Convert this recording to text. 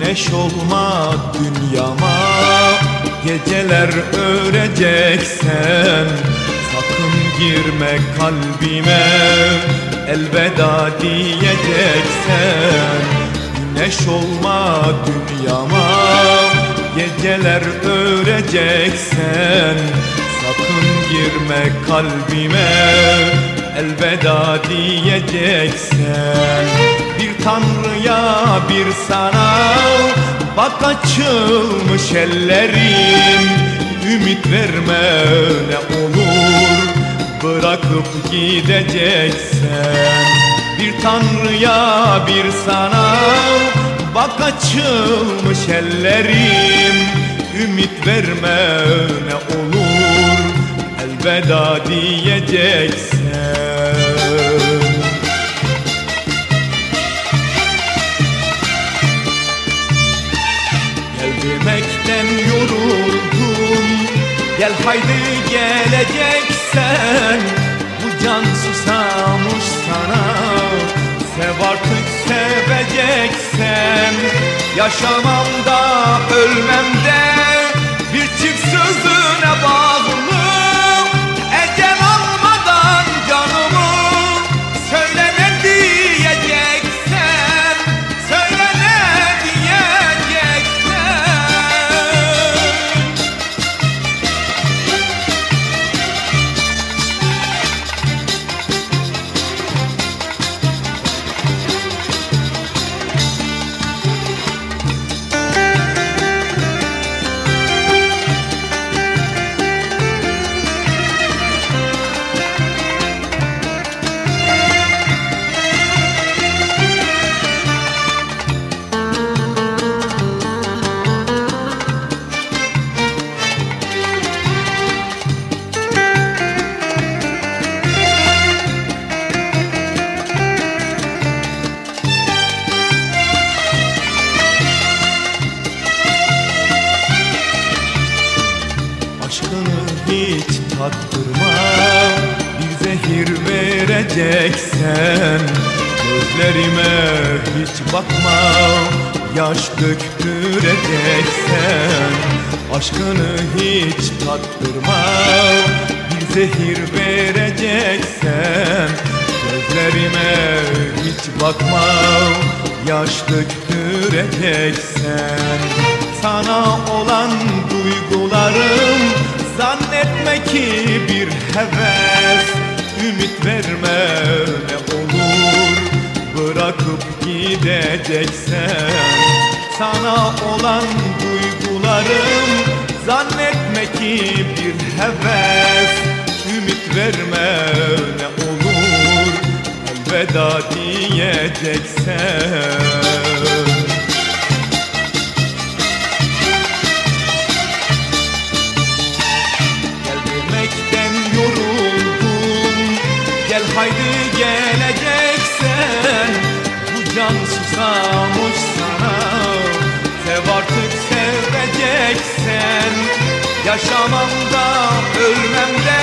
Güneş olma dünyama. Geceler öreceksen Sakın girme kalbime. Elveda diyeceksen Güneş olma dünyama. Geceler öreceksen Sakın girme kalbime. Elveda diyeceksen tanrıya bir sana Bak açılmış ellerim. Ümit verme ne olur Bırakıp gideceksen. Bir tanrıya bir sana Bak açılmış ellerim. Ümit verme ne olur Elveda diyeceksen Gel demekten yoruldum. Gel haydi geleceksen Bu can susamış sana. Sev artık seveceksen Yaşamamda ölmemde Bir tattırma Bir zehir vereceksen Gözlerime hiç bakma. Yaş döktüreceksen Aşkını hiç tattırma. Bir zehir vereceksen Gözlerime hiç bakma. Yaş döktüreceksen Sana olan duygularım Zannetme ki bir heves Ümit verme ne olur. Bırakıp gideceksen Sana olan duygularım. Zannetme ki bir heves Ümit verme ne olur. Elveda diyeceksen haydi geleceksen Bu can susamış sana. Sev artık seveceksen Yaşamamda ölmemde